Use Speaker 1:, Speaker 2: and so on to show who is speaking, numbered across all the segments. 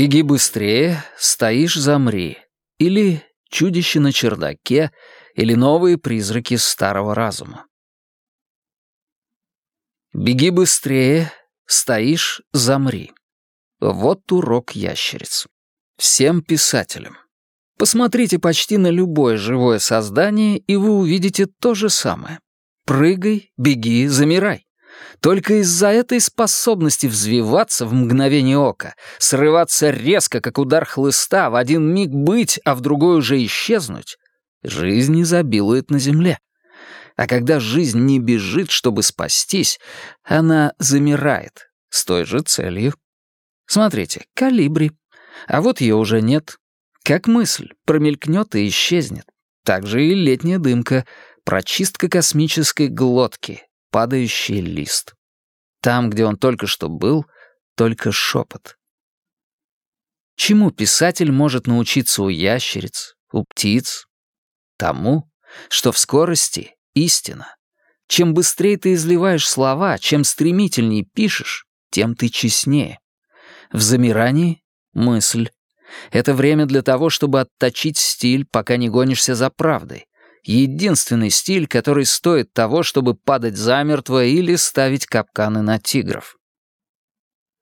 Speaker 1: «Беги быстрее, стоишь, замри» или «Чудище на чердаке» или «Новые призраки старого разума». «Беги быстрее, стоишь, замри». Вот урок ящериц. Всем писателям. Посмотрите почти на любое живое создание, и вы увидите то же самое. Прыгай, беги, замирай. Только из-за этой способности взвиваться в мгновение ока, срываться резко, как удар хлыста, в один миг быть, а в другой уже исчезнуть, жизнь изобилует на земле. А когда жизнь не бежит, чтобы спастись, она замирает с той же целью. Смотрите, калибри. А вот ее уже нет. Как мысль, промелькнет и исчезнет. Так же и летняя дымка, прочистка космической глотки, падающий лист. Там, где он только что был, только шепот. Чему писатель может научиться у ящериц, у птиц? Тому, что в скорости истина. Чем быстрее ты изливаешь слова, чем стремительнее пишешь, тем ты честнее. В замирании — мысль. Это время для того, чтобы отточить стиль, пока не гонишься за правдой, единственный стиль, который стоит того, чтобы падать замертво или ставить капканы на тигров.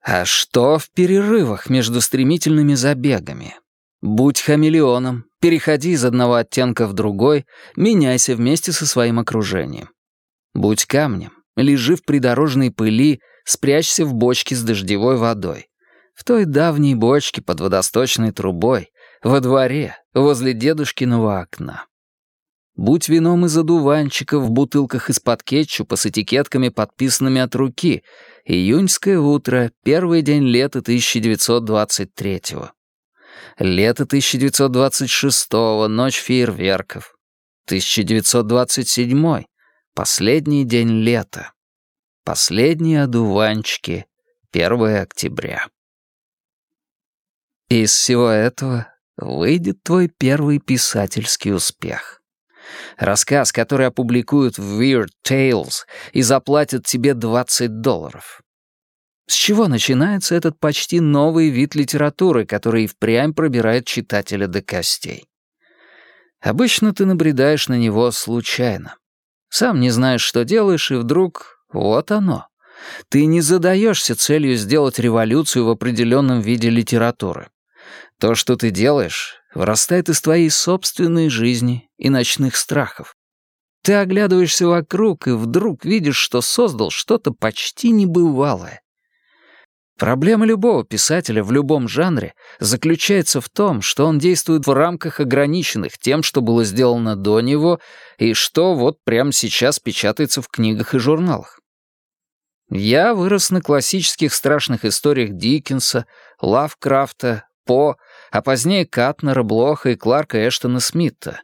Speaker 1: А что в перерывах между стремительными забегами? Будь хамелеоном, переходи из одного оттенка в другой, меняйся вместе со своим окружением. Будь камнем, лежи в придорожной пыли, спрячься в бочке с дождевой водой. В той давней бочке под водосточной трубой, во дворе, возле дедушкиного окна. Будь вином из одуванчика в бутылках из-под кетчупа с этикетками, подписанными от руки. Июньское утро, первый день лета 1923-го. Лето 1926-го, ночь фейерверков. 1927 последний день лета. Последние одуванчики, 1 октября. Из всего этого выйдет твой первый писательский успех. Рассказ, который опубликуют в Weird Tales и заплатят тебе 20 долларов. С чего начинается этот почти новый вид литературы, который и впрямь пробирает читателя до костей? Обычно ты набредаешь на него случайно. Сам не знаешь, что делаешь, и вдруг вот оно. Ты не задаешься целью сделать революцию в определенном виде литературы. То, что ты делаешь, вырастает из твоей собственной жизни и ночных страхов. Ты оглядываешься вокруг и вдруг видишь, что создал что-то почти небывалое. Проблема любого писателя в любом жанре заключается в том, что он действует в рамках ограниченных тем, что было сделано до него и что вот прямо сейчас печатается в книгах и журналах. Я вырос на классических страшных историях Диккенса, Лавкрафта, По, а позднее Катнера, Блоха и Кларка Эштона Смита.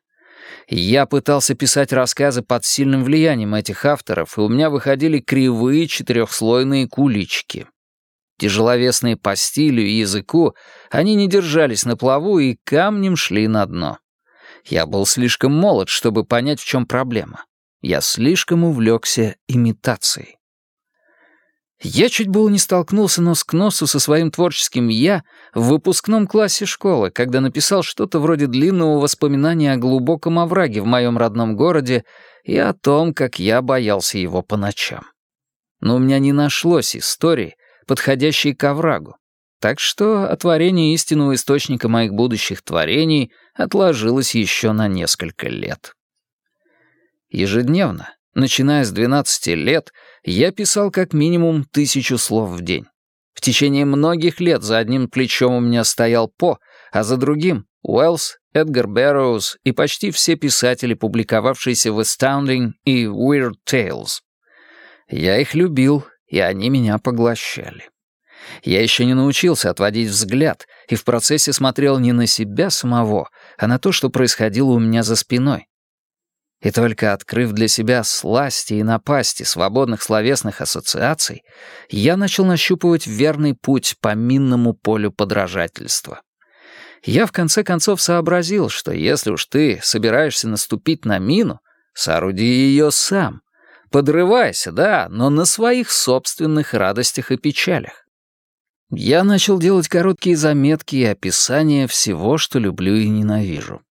Speaker 1: Я пытался писать рассказы под сильным влиянием этих авторов, и у меня выходили кривые четырехслойные кулички. Тяжеловесные по стилю и языку, они не держались на плаву и камнем шли на дно. Я был слишком молод, чтобы понять, в чем проблема. Я слишком увлекся имитацией. Я чуть было не столкнулся нос к носу со своим творческим «я» в выпускном классе школы, когда написал что-то вроде длинного воспоминания о глубоком овраге в моем родном городе и о том, как я боялся его по ночам. Но у меня не нашлось истории, подходящей к оврагу, так что отворение истинного источника моих будущих творений отложилось еще на несколько лет. Ежедневно, начиная с 12 лет, я писал как минимум тысячу слов в день. В течение многих лет за одним плечом у меня стоял По, а за другим — Уэллс, Эдгар Бэрроуз и почти все писатели, публиковавшиеся в Astounding и Weird Tales. Я их любил, и они меня поглощали. Я еще не научился отводить взгляд, и в процессе смотрел не на себя самого, а на то, что происходило у меня за спиной. И только открыв для себя сласти и напасти свободных словесных ассоциаций, я начал нащупывать верный путь по минному полю подражательства. Я в конце концов сообразил, что если уж ты собираешься наступить на мину, сооруди ее сам. Подрывайся, да, но на своих собственных радостях и печалях. Я начал делать короткие заметки и описания всего, что люблю и ненавижу.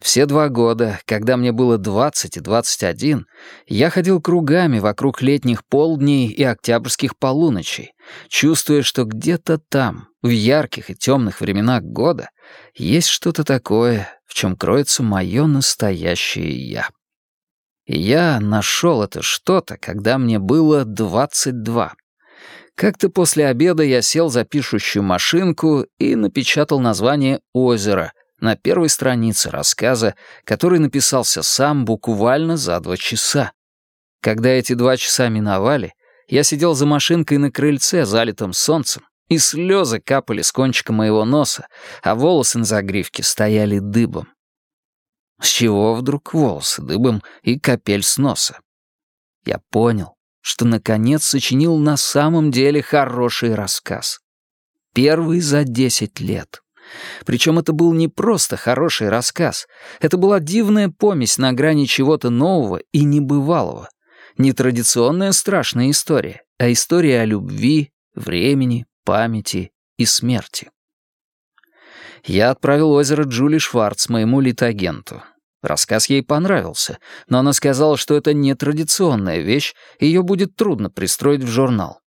Speaker 1: Все два года, когда мне было 20 и 21, я ходил кругами вокруг летних полдней и октябрьских полуночей, чувствуя, что где-то там, в ярких и темных временах года, есть что-то такое, в чем кроется мое настоящее «я». И я нашел это что-то, когда мне было 22. Как-то после обеда я сел за пишущую машинку и напечатал название «Озеро», на первой странице рассказа, который написался сам буквально за два часа. Когда эти два часа миновали, я сидел за машинкой на крыльце, залитым солнцем, и слезы капали с кончика моего носа, а волосы на загривке стояли дыбом. С чего вдруг волосы дыбом и капель с носа? Я понял, что наконец сочинил на самом деле хороший рассказ. Первый за десять лет. Причем это был не просто хороший рассказ. Это была дивная помесь на грани чего-то нового и небывалого. Не традиционная страшная история, а история о любви, времени, памяти и смерти. Я отправил озеро Джули Шварц моему литагенту. Рассказ ей понравился, но она сказала, что это не традиционная вещь, ее будет трудно пристроить в журнал.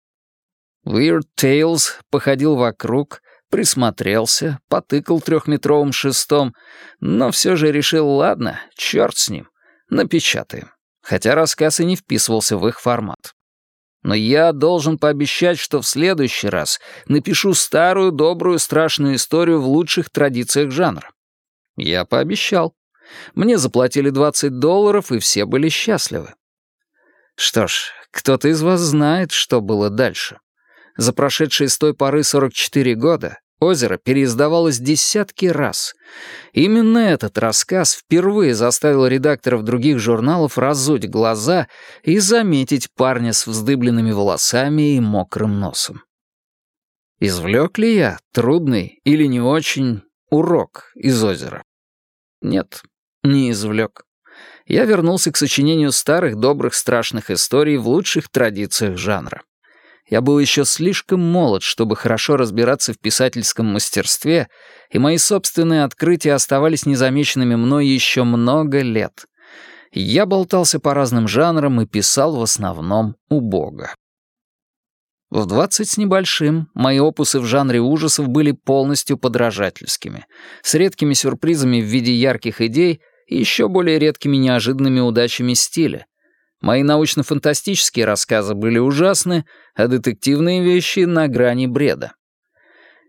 Speaker 1: Weird Tales походил вокруг, присмотрелся, потыкал трехметровым шестом, но все же решил, ладно, черт с ним, напечатаем. Хотя рассказ и не вписывался в их формат. Но я должен пообещать, что в следующий раз напишу старую, добрую, страшную историю в лучших традициях жанра. Я пообещал. Мне заплатили 20 долларов, и все были счастливы. Что ж, кто-то из вас знает, что было дальше. За прошедшие с той поры 44 года озеро переиздавалось десятки раз. Именно этот рассказ впервые заставил редакторов других журналов разуть глаза и заметить парня с вздыбленными волосами и мокрым носом. Извлек ли я трудный или не очень урок из озера? Нет, не извлек. Я вернулся к сочинению старых добрых страшных историй в лучших традициях жанра. Я был еще слишком молод, чтобы хорошо разбираться в писательском мастерстве, и мои собственные открытия оставались незамеченными мной еще много лет. Я болтался по разным жанрам и писал в основном убого. В двадцать с небольшим мои опусы в жанре ужасов были полностью подражательскими, с редкими сюрпризами в виде ярких идей и еще более редкими неожиданными удачами стиля, Мои научно-фантастические рассказы были ужасны, а детективные вещи — на грани бреда.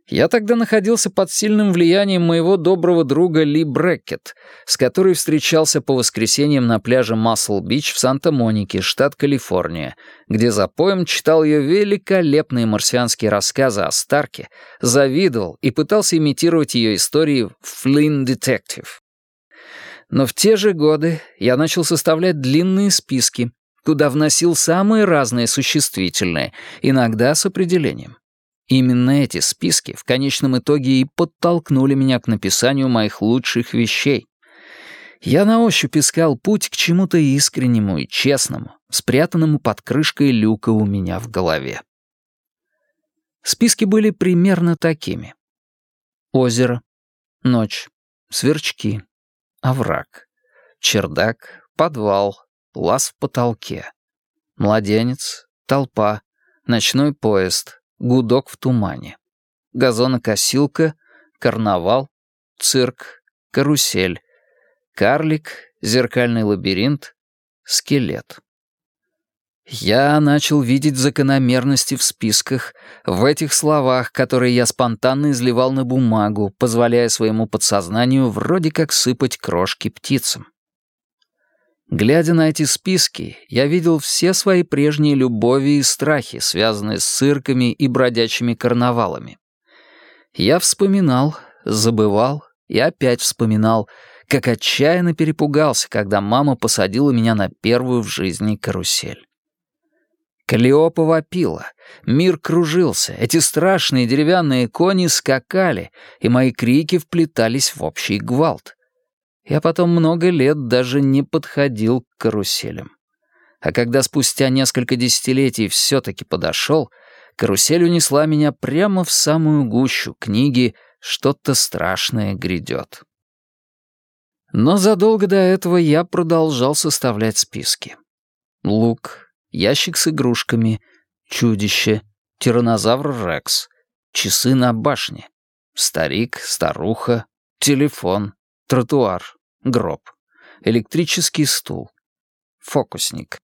Speaker 1: Я тогда находился под сильным влиянием моего доброго друга Ли Бреккет, с которой встречался по воскресеньям на пляже Масл-Бич в Санта-Монике, штат Калифорния, где за поем читал ее великолепные марсианские рассказы о Старке, завидовал и пытался имитировать ее истории в «Флинн Детектив». Но в те же годы я начал составлять длинные списки, куда вносил самые разные существительные, иногда с определением. Именно эти списки в конечном итоге и подтолкнули меня к написанию моих лучших вещей. Я на ощупь искал путь к чему-то искреннему и честному, спрятанному под крышкой люка у меня в голове. Списки были примерно такими. Озеро, ночь, сверчки, овраг, чердак, подвал, лаз в потолке, младенец, толпа, ночной поезд, гудок в тумане, газонокосилка, карнавал, цирк, карусель, карлик, зеркальный лабиринт, скелет. Я начал видеть закономерности в списках, в этих словах, которые я спонтанно изливал на бумагу, позволяя своему подсознанию вроде как сыпать крошки птицам. Глядя на эти списки, я видел все свои прежние любови и страхи, связанные с цирками и бродячими карнавалами. Я вспоминал, забывал и опять вспоминал, как отчаянно перепугался, когда мама посадила меня на первую в жизни карусель. Калиопа вопила, мир кружился, эти страшные деревянные кони скакали, и мои крики вплетались в общий гвалт. Я потом много лет даже не подходил к каруселям. А когда спустя несколько десятилетий все-таки подошел, карусель унесла меня прямо в самую гущу книги «Что-то страшное грядет». Но задолго до этого я продолжал составлять списки. Лук, ящик с игрушками, чудище, тиранозавр Рекс, часы на башне, старик, старуха, телефон, тротуар, гроб, электрический стул, фокусник.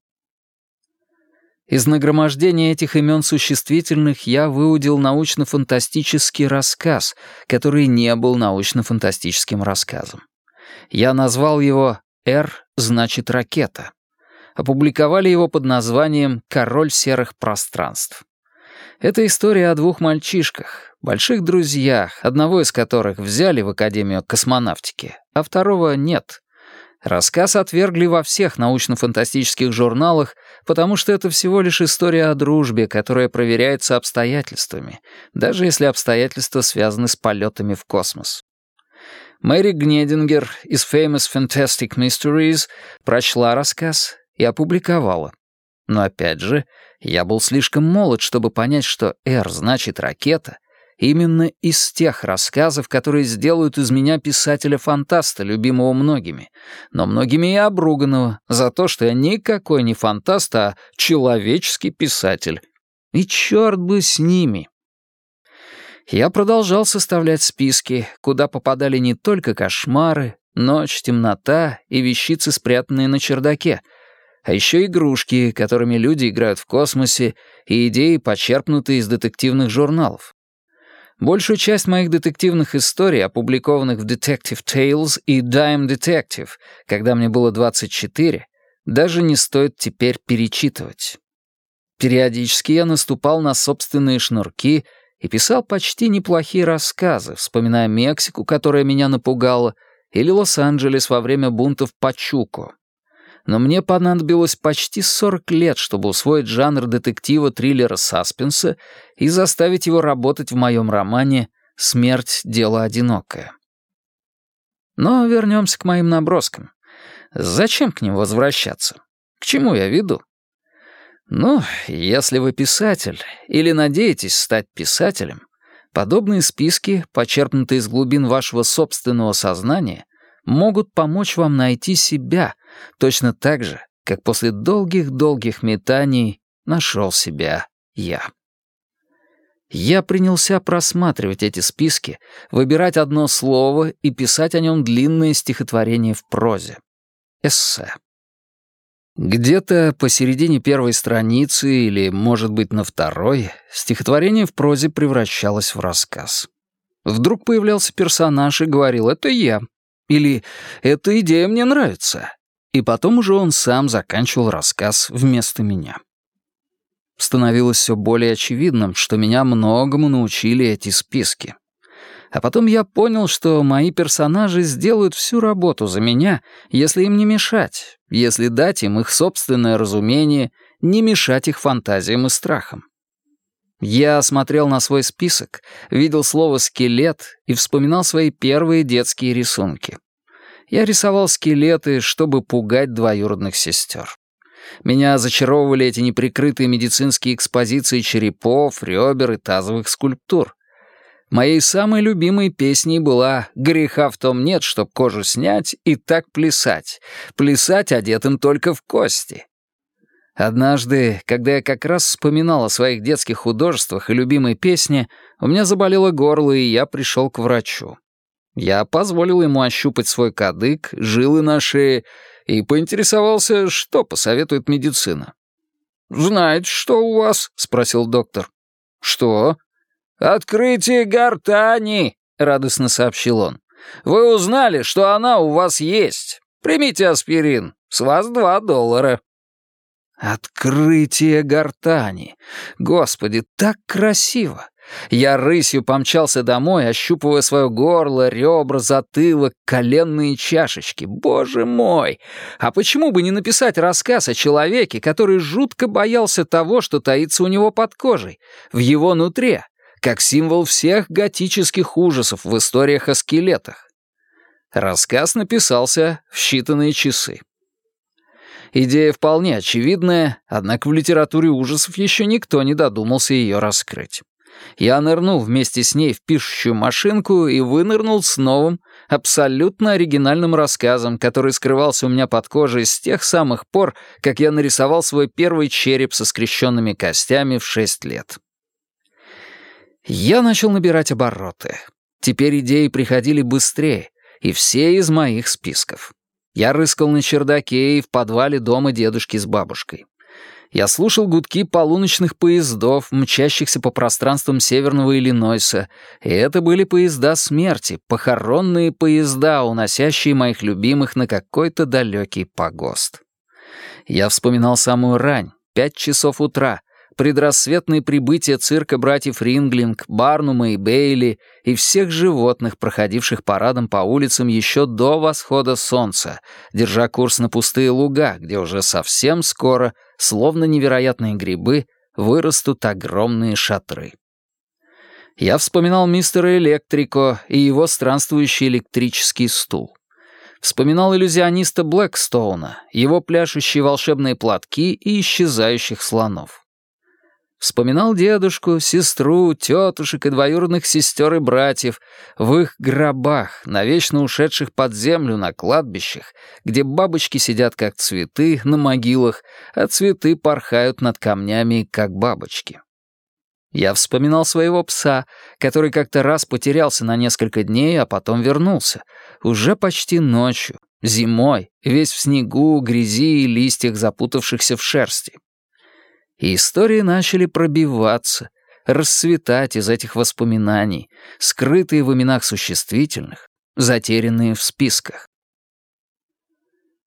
Speaker 1: Из нагромождения этих имен существительных я выудил научно-фантастический рассказ, который не был научно-фантастическим рассказом. Я назвал его «Р» значит «ракета» опубликовали его под названием «Король серых пространств». Это история о двух мальчишках, больших друзьях, одного из которых взяли в Академию космонавтики, а второго нет. Рассказ отвергли во всех научно-фантастических журналах, потому что это всего лишь история о дружбе, которая проверяется обстоятельствами, даже если обстоятельства связаны с полетами в космос. Мэри Гнедингер из Famous Fantastic Mysteries прочла рассказ и опубликовала. Но опять же, я был слишком молод, чтобы понять, что «Р» значит «ракета», именно из тех рассказов, которые сделают из меня писателя-фантаста, любимого многими, но многими и обруганного за то, что я никакой не фантаст, а человеческий писатель. И черт бы с ними. Я продолжал составлять списки, куда попадали не только кошмары, ночь, темнота и вещицы, спрятанные на чердаке — а еще игрушки, которыми люди играют в космосе, и идеи, почерпнутые из детективных журналов. Большую часть моих детективных историй, опубликованных в Detective Tales и Dime Detective, когда мне было 24, даже не стоит теперь перечитывать. Периодически я наступал на собственные шнурки и писал почти неплохие рассказы, вспоминая Мексику, которая меня напугала, или Лос-Анджелес во время бунтов Пачуко но мне понадобилось почти 40 лет, чтобы усвоить жанр детектива, триллера, саспенса и заставить его работать в моем романе «Смерть — дело одинокое». Но вернемся к моим наброскам. Зачем к ним возвращаться? К чему я веду? Ну, если вы писатель или надеетесь стать писателем, подобные списки, почерпнутые из глубин вашего собственного сознания, могут помочь вам найти себя, точно так же, как после долгих-долгих метаний нашел себя я. Я принялся просматривать эти списки, выбирать одно слово и писать о нем длинное стихотворение в прозе. Эссе. Где-то посередине первой страницы или, может быть, на второй, стихотворение в прозе превращалось в рассказ. Вдруг появлялся персонаж и говорил «это я», или «Эта идея мне нравится». И потом уже он сам заканчивал рассказ вместо меня. Становилось все более очевидным, что меня многому научили эти списки. А потом я понял, что мои персонажи сделают всю работу за меня, если им не мешать, если дать им их собственное разумение, не мешать их фантазиям и страхам. Я смотрел на свой список, видел слово «скелет» и вспоминал свои первые детские рисунки. Я рисовал скелеты, чтобы пугать двоюродных сестер. Меня зачаровывали эти неприкрытые медицинские экспозиции черепов, ребер и тазовых скульптур. Моей самой любимой песней была «Греха в том нет, чтоб кожу снять и так плясать. Плясать одетым только в кости». Однажды, когда я как раз вспоминал о своих детских художествах и любимой песне, у меня заболело горло, и я пришел к врачу. Я позволил ему ощупать свой кадык, жилы на шее и поинтересовался, что посоветует медицина. «Знаете, что у вас?» — спросил доктор. «Что?» «Открытие гортани!» — радостно сообщил он. «Вы узнали, что она у вас есть. Примите аспирин. С вас два доллара». Открытие гортани. Господи, так красиво. Я рысью помчался домой, ощупывая свое горло, ребра, затылок, коленные чашечки. Боже мой! А почему бы не написать рассказ о человеке, который жутко боялся того, что таится у него под кожей, в его нутре, как символ всех готических ужасов в историях о скелетах? Рассказ написался в считанные часы. Идея вполне очевидная, однако в литературе ужасов еще никто не додумался ее раскрыть. Я нырнул вместе с ней в пишущую машинку и вынырнул с новым, абсолютно оригинальным рассказом, который скрывался у меня под кожей с тех самых пор, как я нарисовал свой первый череп со скрещенными костями в шесть лет. Я начал набирать обороты. Теперь идеи приходили быстрее, и все из моих списков. Я рыскал на чердаке и в подвале дома дедушки с бабушкой. Я слушал гудки полуночных поездов, мчащихся по пространствам северного Иллинойса, и это были поезда смерти, похоронные поезда, уносящие моих любимых на какой-то далекий погост. Я вспоминал самую рань, пять часов утра, предрассветное прибытие цирка братьев Ринглинг, Барнума и Бейли и всех животных, проходивших парадом по улицам еще до восхода солнца, держа курс на пустые луга, где уже совсем скоро, словно невероятные грибы, вырастут огромные шатры. Я вспоминал мистера Электрико и его странствующий электрический стул. Вспоминал иллюзиониста Блэкстоуна, его пляшущие волшебные платки и исчезающих слонов. Вспоминал дедушку, сестру, тетушек и двоюродных сестер и братьев в их гробах, навечно ушедших под землю на кладбищах, где бабочки сидят как цветы на могилах, а цветы порхают над камнями, как бабочки. Я вспоминал своего пса, который как-то раз потерялся на несколько дней, а потом вернулся. Уже почти ночью, зимой, весь в снегу, грязи и листьях, запутавшихся в шерсти и истории начали пробиваться, расцветать из этих воспоминаний, скрытые в именах существительных, затерянные в списках.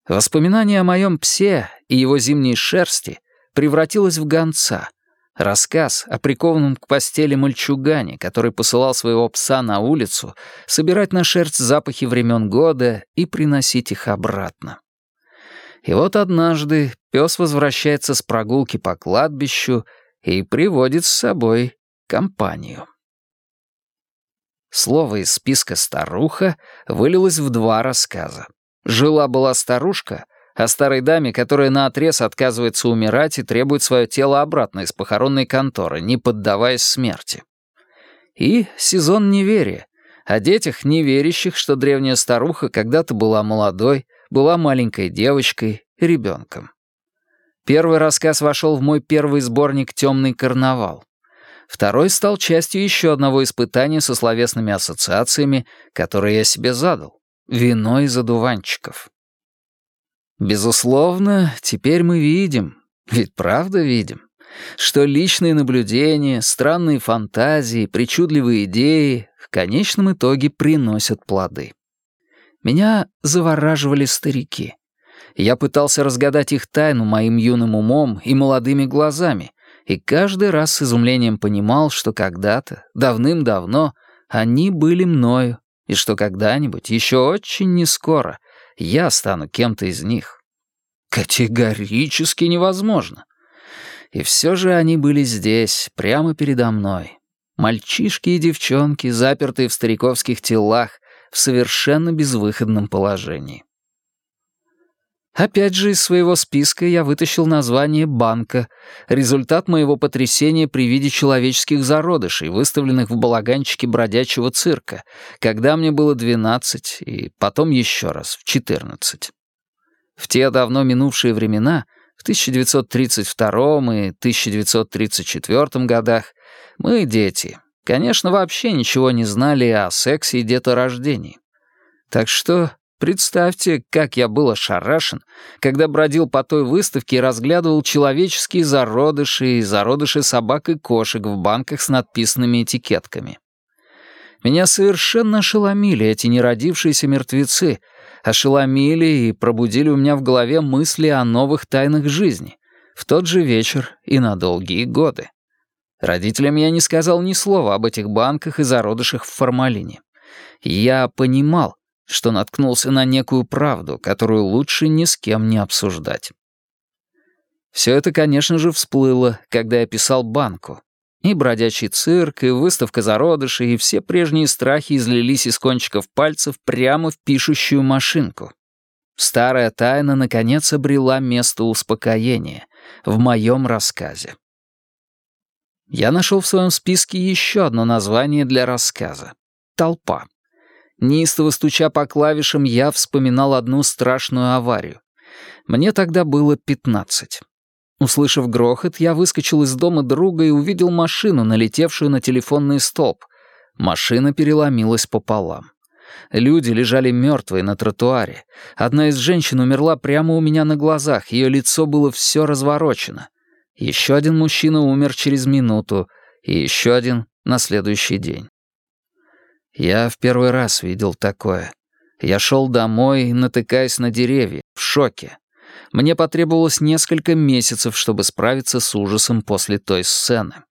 Speaker 1: Воспоминание о моем псе и его зимней шерсти превратилось в гонца, рассказ о прикованном к постели мальчугане, который посылал своего пса на улицу собирать на шерсть запахи времен года и приносить их обратно. И вот однажды пес возвращается с прогулки по кладбищу и приводит с собой компанию. Слово из списка «старуха» вылилось в два рассказа. Жила-была старушка о старой даме, которая наотрез отказывается умирать и требует свое тело обратно из похоронной конторы, не поддаваясь смерти. И сезон неверия, о детях, не верящих, что древняя старуха когда-то была молодой, была маленькой девочкой, ребенком. Первый рассказ вошел в мой первый сборник «Темный карнавал». Второй стал частью еще одного испытания со словесными ассоциациями, которые я себе задал — вино из одуванчиков. Безусловно, теперь мы видим, ведь правда видим, что личные наблюдения, странные фантазии, причудливые идеи в конечном итоге приносят плоды. Меня завораживали старики. Я пытался разгадать их тайну моим юным умом и молодыми глазами, и каждый раз с изумлением понимал, что когда-то, давным-давно, они были мною, и что когда-нибудь, еще очень нескоро, я стану кем-то из них. Категорически невозможно. И все же они были здесь, прямо передо мной. Мальчишки и девчонки, запертые в стариковских телах, в совершенно безвыходном положении. Опять же из своего списка я вытащил название банка, результат моего потрясения при виде человеческих зародышей, выставленных в балаганчике бродячего цирка, когда мне было 12 и потом еще раз в 14. В те давно минувшие времена, в 1932 и 1934 годах, мы, дети, конечно, вообще ничего не знали о сексе и деторождении. Так что представьте, как я был ошарашен, когда бродил по той выставке и разглядывал человеческие зародыши и зародыши собак и кошек в банках с надписанными этикетками. Меня совершенно ошеломили эти неродившиеся мертвецы, ошеломили и пробудили у меня в голове мысли о новых тайнах жизни, в тот же вечер и на долгие годы. Родителям я не сказал ни слова об этих банках и зародышах в формалине. Я понимал, что наткнулся на некую правду, которую лучше ни с кем не обсуждать. Все это, конечно же, всплыло, когда я писал банку. И бродячий цирк, и выставка зародышей, и все прежние страхи излились из кончиков пальцев прямо в пишущую машинку. Старая тайна, наконец, обрела место успокоения в моем рассказе. Я нашел в своем списке еще одно название для рассказа — «Толпа». Неистово стуча по клавишам, я вспоминал одну страшную аварию. Мне тогда было пятнадцать. Услышав грохот, я выскочил из дома друга и увидел машину, налетевшую на телефонный столб. Машина переломилась пополам. Люди лежали мертвые на тротуаре. Одна из женщин умерла прямо у меня на глазах, ее лицо было все разворочено. Еще один мужчина умер через минуту, и еще один на следующий день. Я в первый раз видел такое. Я шел домой, натыкаясь на деревья, в шоке. Мне потребовалось несколько месяцев, чтобы справиться с ужасом после той сцены.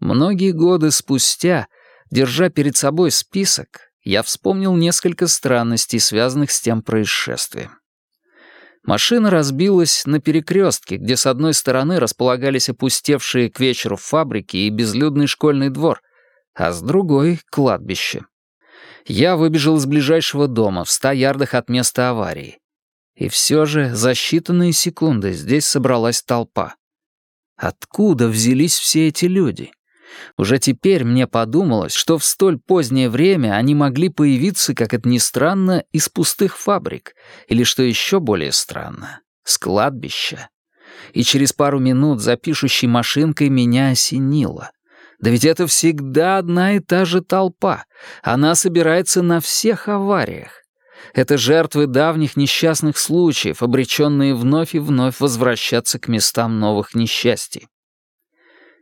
Speaker 1: Многие годы спустя, держа перед собой список, я вспомнил несколько странностей, связанных с тем происшествием. Машина разбилась на перекрестке, где с одной стороны располагались опустевшие к вечеру фабрики и безлюдный школьный двор, а с другой — кладбище. Я выбежал из ближайшего дома в ста ярдах от места аварии. И все же за считанные секунды здесь собралась толпа. Откуда взялись все эти люди? Уже теперь мне подумалось, что в столь позднее время они могли появиться, как это ни странно, из пустых фабрик, или, что еще более странно, с кладбища. И через пару минут за пишущей машинкой меня осенило. Да ведь это всегда одна и та же толпа. Она собирается на всех авариях. Это жертвы давних несчастных случаев, обреченные вновь и вновь возвращаться к местам новых несчастий.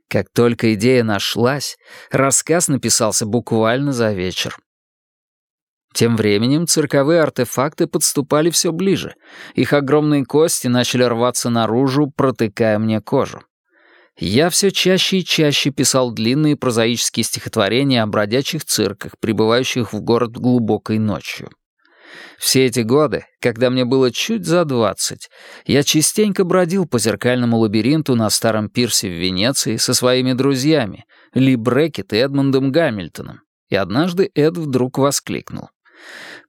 Speaker 1: Как только идея нашлась, рассказ написался буквально за вечер. Тем временем цирковые артефакты подступали все ближе. Их огромные кости начали рваться наружу, протыкая мне кожу. Я все чаще и чаще писал длинные прозаические стихотворения о бродячих цирках, прибывающих в город глубокой ночью. Все эти годы, когда мне было чуть за двадцать, я частенько бродил по зеркальному лабиринту на старом пирсе в Венеции со своими друзьями, Ли Брекет и Эдмондом Гамильтоном. И однажды Эд вдруг воскликнул.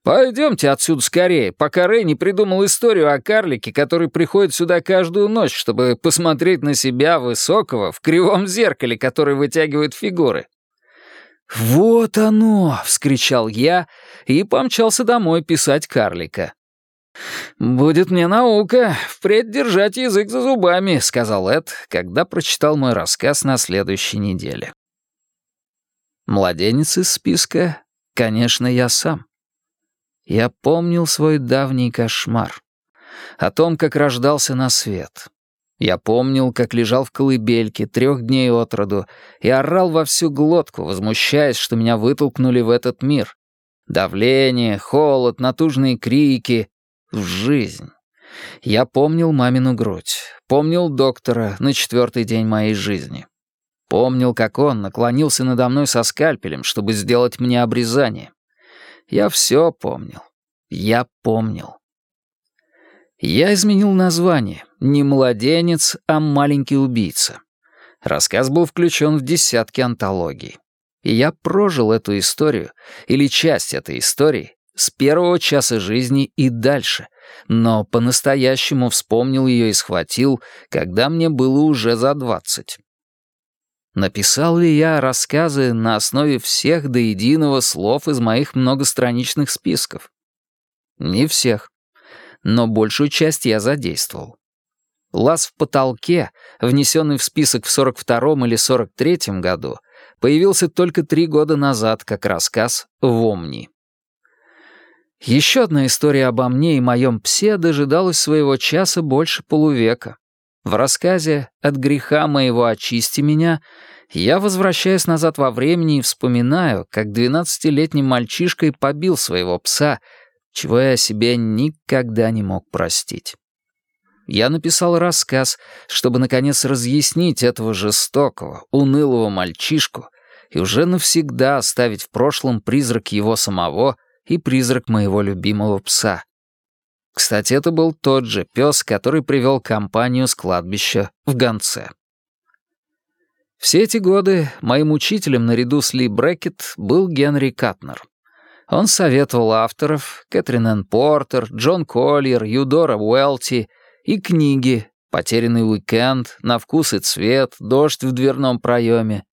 Speaker 1: «Пойдемте отсюда скорее, пока Рэй не придумал историю о карлике, который приходит сюда каждую ночь, чтобы посмотреть на себя высокого в кривом зеркале, который вытягивает фигуры. «Вот оно!» — вскричал я и помчался домой писать карлика. «Будет мне наука, впредь держать язык за зубами», — сказал Эд, когда прочитал мой рассказ на следующей неделе. Младенец из списка, конечно, я сам. Я помнил свой давний кошмар. О том, как рождался на свет, я помнил, как лежал в колыбельке трех дней от роду и орал во всю глотку, возмущаясь, что меня вытолкнули в этот мир. Давление, холод, натужные крики. В жизнь. Я помнил мамину грудь, помнил доктора на четвертый день моей жизни. Помнил, как он наклонился надо мной со скальпелем, чтобы сделать мне обрезание. Я все помнил. Я помнил. Я изменил название. Не «Младенец», а «Маленький убийца». Рассказ был включен в десятки антологий. И я прожил эту историю, или часть этой истории, с первого часа жизни и дальше, но по-настоящему вспомнил ее и схватил, когда мне было уже за двадцать. Написал ли я рассказы на основе всех до единого слов из моих многостраничных списков? Не всех но большую часть я задействовал. Лаз в потолке, внесенный в список в 42-м или 43-м году, появился только три года назад как рассказ в «Омни». Еще одна история обо мне и моем псе дожидалась своего часа больше полувека. В рассказе «От греха моего очисти меня» я возвращаюсь назад во времени и вспоминаю, как двенадцатилетним мальчишкой побил своего пса — чего я себе никогда не мог простить. Я написал рассказ, чтобы, наконец, разъяснить этого жестокого, унылого мальчишку и уже навсегда оставить в прошлом призрак его самого и призрак моего любимого пса. Кстати, это был тот же пес, который привел компанию с кладбища в Гонце. Все эти годы моим учителем наряду с Ли Брекет был Генри Катнер. Он советовал авторов Кэтрин Энн Портер, Джон Коллиер, Юдора Уэлти и книги «Потерянный уикенд», «На вкус и цвет», «Дождь в дверном проеме»,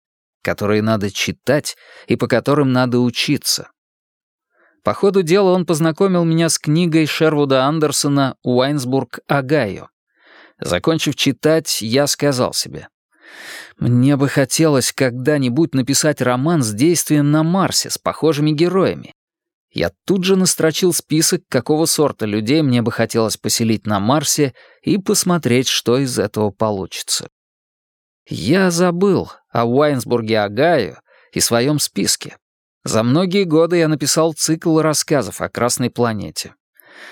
Speaker 1: которые надо читать и по которым надо учиться. По ходу дела он познакомил меня с книгой Шервуда Андерсона «Уайнсбург, Огайо». Закончив читать, я сказал себе, «Мне бы хотелось когда-нибудь написать роман с действием на Марсе, с похожими героями. Я тут же настрочил список, какого сорта людей мне бы хотелось поселить на Марсе и посмотреть, что из этого получится. Я забыл о Уайнсбурге Огайо и своем списке. За многие годы я написал цикл рассказов о Красной планете.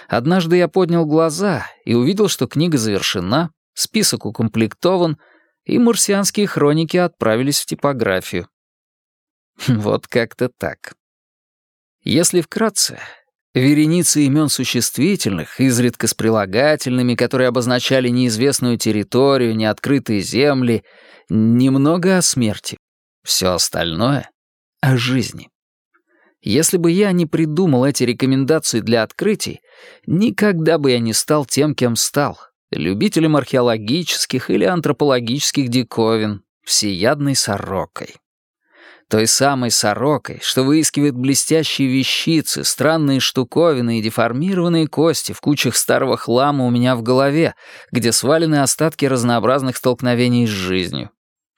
Speaker 1: Однажды я поднял глаза и увидел, что книга завершена, список укомплектован, и марсианские хроники отправились в типографию. Вот как-то так. Если вкратце, вереница имен существительных, изредка с прилагательными, которые обозначали неизвестную территорию, неоткрытые земли, немного о смерти. Все остальное — о жизни. Если бы я не придумал эти рекомендации для открытий, никогда бы я не стал тем, кем стал, любителем археологических или антропологических диковин, всеядной сорокой той самой сорокой, что выискивает блестящие вещицы, странные штуковины и деформированные кости в кучах старого хлама у меня в голове, где свалены остатки разнообразных столкновений с жизнью.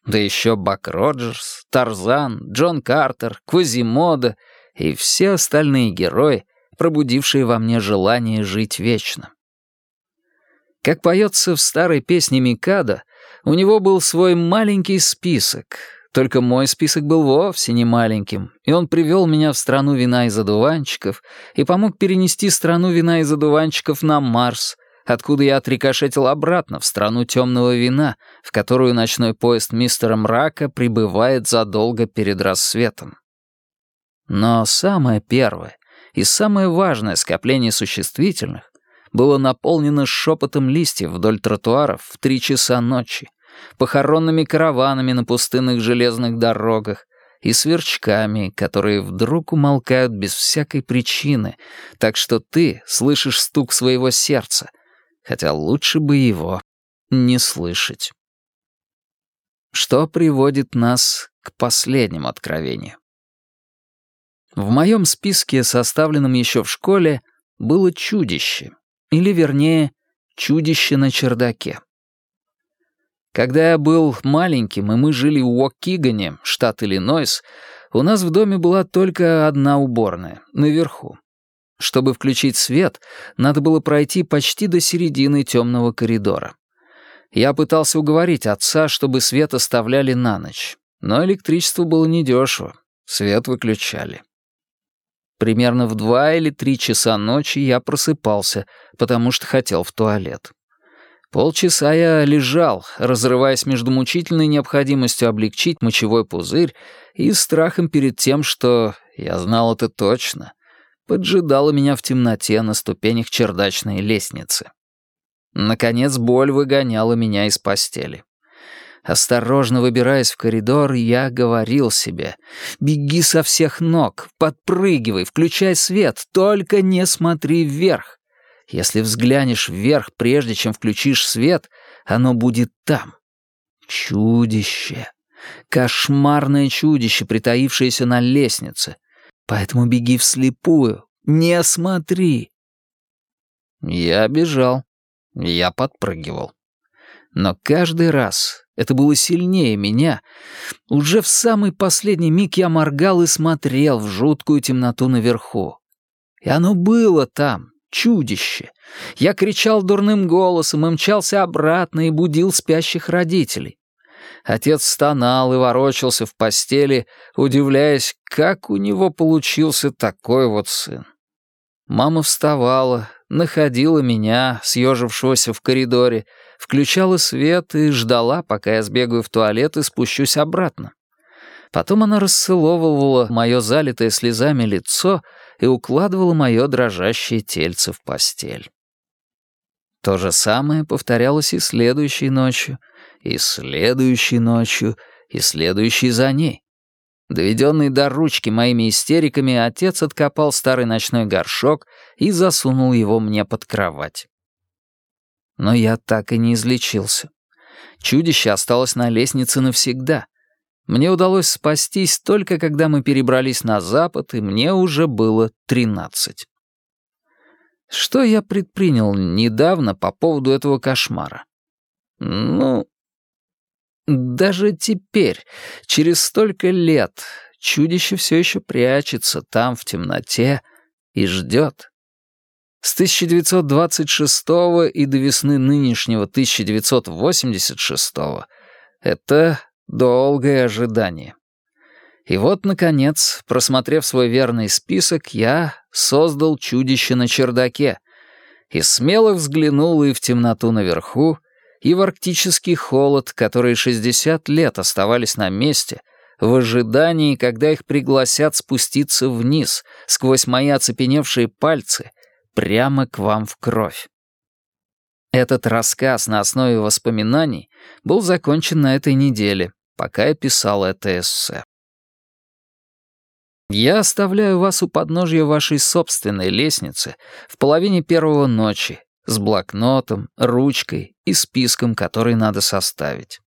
Speaker 1: Да еще Бак Роджерс, Тарзан, Джон Картер, Квазимода и все остальные герои, пробудившие во мне желание жить вечно. Как поется в старой песне Микада, у него был свой маленький список — только мой список был вовсе не маленьким, и он привел меня в страну вина из одуванчиков и помог перенести страну вина из одуванчиков на Марс, откуда я отрикошетил обратно в страну темного вина, в которую ночной поезд мистера Мрака прибывает задолго перед рассветом. Но самое первое и самое важное скопление существительных было наполнено шепотом листьев вдоль тротуаров в три часа ночи, похоронными караванами на пустынных железных дорогах и сверчками, которые вдруг умолкают без всякой причины, так что ты слышишь стук своего сердца, хотя лучше бы его не слышать. Что приводит нас к последнему откровению. В моем списке, составленном еще в школе, было чудище, или, вернее, чудище на чердаке. Когда я был маленьким, и мы жили в Уокигане, штат Иллинойс, у нас в доме была только одна уборная, наверху. Чтобы включить свет, надо было пройти почти до середины темного коридора. Я пытался уговорить отца, чтобы свет оставляли на ночь, но электричество было недешево, свет выключали. Примерно в два или три часа ночи я просыпался, потому что хотел в туалет. Полчаса я лежал, разрываясь между мучительной необходимостью облегчить мочевой пузырь и страхом перед тем, что, я знал это точно, поджидало меня в темноте на ступенях чердачной лестницы. Наконец боль выгоняла меня из постели. Осторожно выбираясь в коридор, я говорил себе, «Беги со всех ног, подпрыгивай, включай свет, только не смотри вверх. Если взглянешь вверх, прежде чем включишь свет, оно будет там. Чудище. Кошмарное чудище, притаившееся на лестнице. Поэтому беги вслепую. Не смотри. Я бежал. Я подпрыгивал. Но каждый раз это было сильнее меня. Уже в самый последний миг я моргал и смотрел в жуткую темноту наверху. И оно было там, чудище. Я кричал дурным голосом и мчался обратно и будил спящих родителей. Отец стонал и ворочался в постели, удивляясь, как у него получился такой вот сын. Мама вставала, находила меня, съежившегося в коридоре, включала свет и ждала, пока я сбегаю в туалет и спущусь обратно. Потом она расцеловывала мое залитое слезами лицо и укладывала мое дрожащее тельце в постель. То же самое повторялось и следующей ночью, и следующей ночью, и следующей за ней. Доведенный до ручки моими истериками, отец откопал старый ночной горшок и засунул его мне под кровать. Но я так и не излечился. Чудище осталось на лестнице навсегда. Мне удалось спастись только когда мы перебрались на запад, и мне уже было тринадцать. Что я предпринял недавно по поводу этого кошмара? Ну, даже теперь, через столько лет, чудище все еще прячется там, в темноте, и ждет. С 1926 и до весны нынешнего 1986 это долгое ожидание. И вот, наконец, просмотрев свой верный список, я создал чудище на чердаке и смело взглянул и в темноту наверху, и в арктический холод, которые 60 лет оставались на месте, в ожидании, когда их пригласят спуститься вниз, сквозь мои оцепеневшие пальцы, прямо к вам в кровь. Этот рассказ на основе воспоминаний был закончен на этой неделе, пока я писал это эссе. Я оставляю вас у подножья вашей собственной лестницы в половине первого ночи, с блокнотом, ручкой и списком, который надо составить.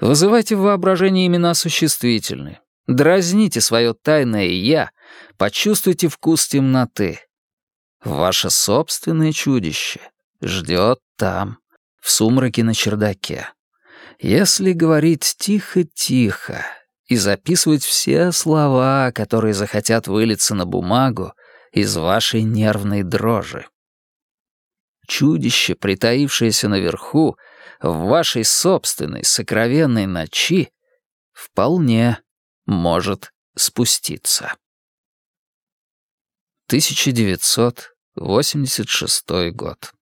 Speaker 1: Вызывайте в воображении имена существительные. Дразните свое тайное «я», почувствуйте вкус темноты. Ваше собственное чудище ждет там, в сумраке на чердаке. Если говорить тихо-тихо и записывать все слова, которые захотят вылиться на бумагу из вашей нервной дрожи чудище, притаившееся наверху, в вашей собственной сокровенной ночи, вполне может спуститься. 1986 год.